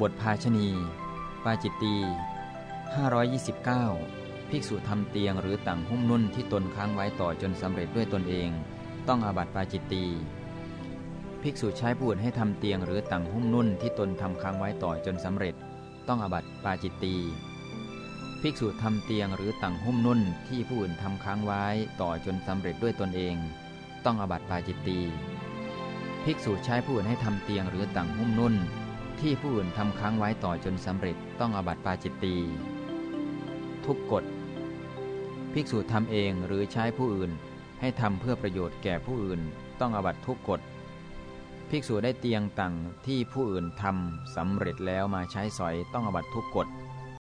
บทภาชณี ปาจิตตี 529 ภิกษุทำเตียงหรือต่างหุ้มนุ่นที่ตนค้างไว้ต่อจนสำเร็จด้วยตนเอง ต้องอาบัติปาจิตตี ภิกษุใช้ผู้อื่นให้ทำเตียงหรือต่างหุ้มนุ่นที่ตนทำค้างไว้ต่อจนสำเร็จ ต้องอาบัติปาจิตตี ภิกษุทำเตียงหรือต่างหุ้มนุ่นที่ผู้อื่นทำค้างไว้ต่อจนสำเร็จด้วยตนเอง ต้องอาบัติปาจิตตี ภิกษุใช้ผู้อื่นให้ทำเตียงหรือต่างหุ้มนุ่น ที่ผู้อื่นทำค้างไว้ต่อจนสำเร็จต้องอบัติปาจิตตี ทุกกฎ ภิกษุทำเองหรือใช้ผู้อื่นให้ทำเพื่อประโยชน์แก่ผู้อื่นต้องอบัติทุกกฎ ภิกษุได้เตียงต่างที่ผู้อื่นทำสำเร็จแล้วมาใช้สอยต้องอบัติทุกกฎ